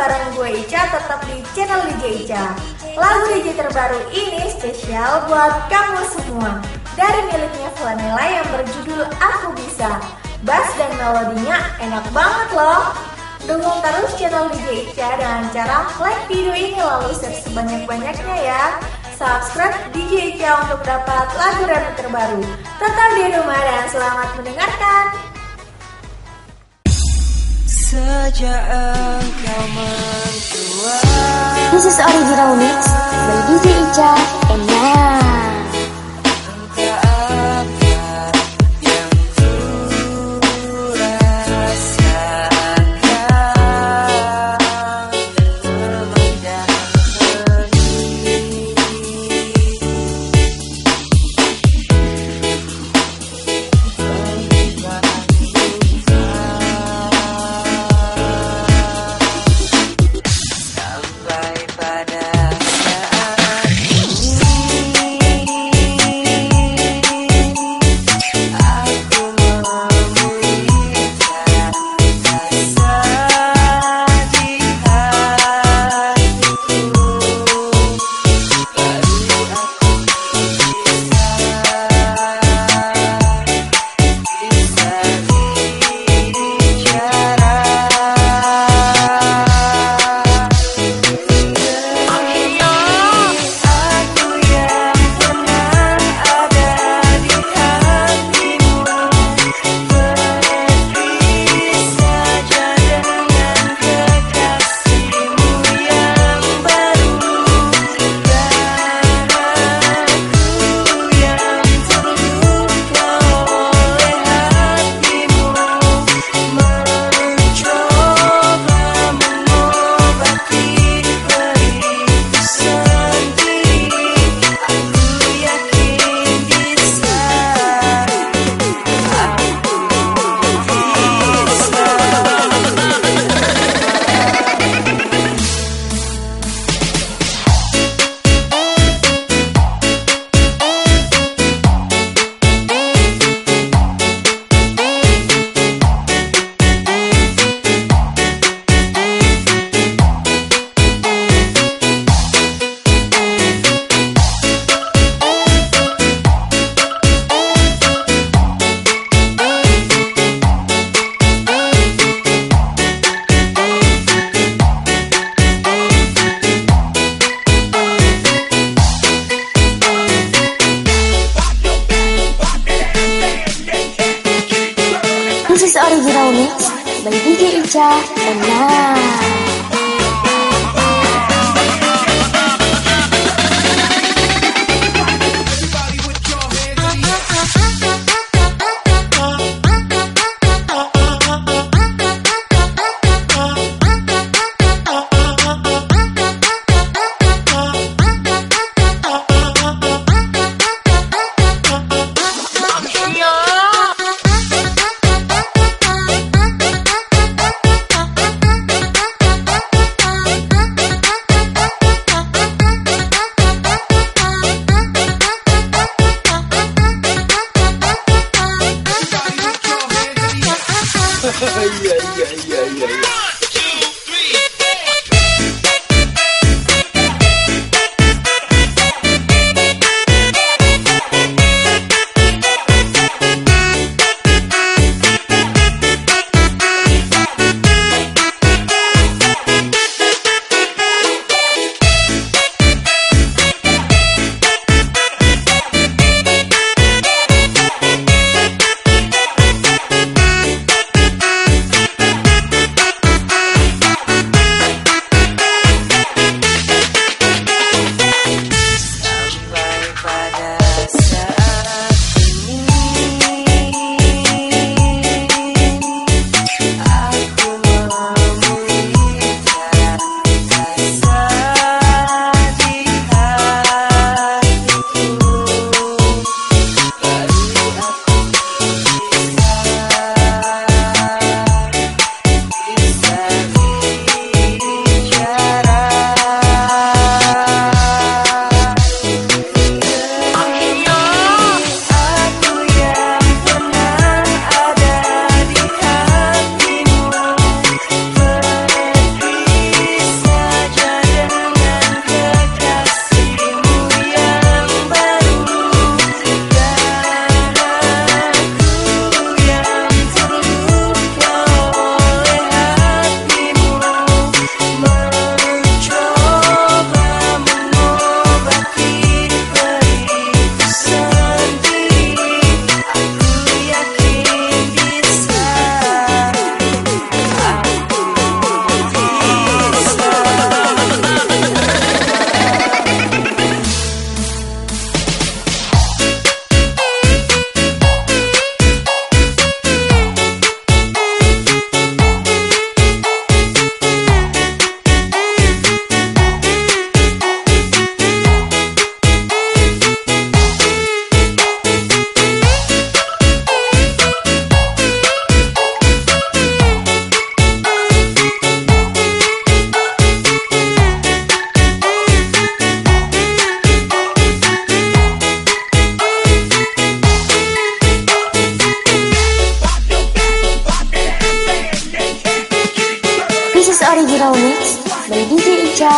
bareng gue Ica tetap di channel DJ Ica. Lagu DJ terbaru ini spesial buat kamu semua. Dari miliknya Flanela yang berjudul Aku Bisa. Bass dan melodinya enak banget loh. Dukung terus channel DJ Ica dengan cara like video ini lalu share sebanyak-banyaknya ya. Subscribe DJ Ica untuk dapat lagu rap terbaru. Tetap di rumah dan selamat mendengarkan. Sejak engkau mentua This is original mix by DJ Ica and Nana. Original mix by DJ Ica and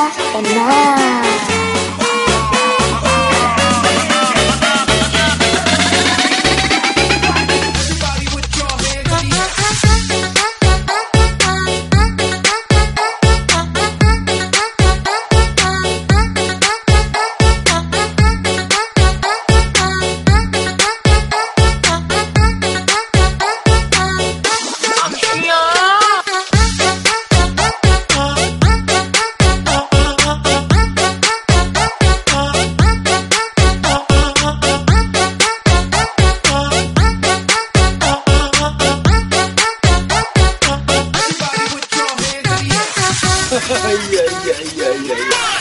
Ica 哎呀呀呀呀呀。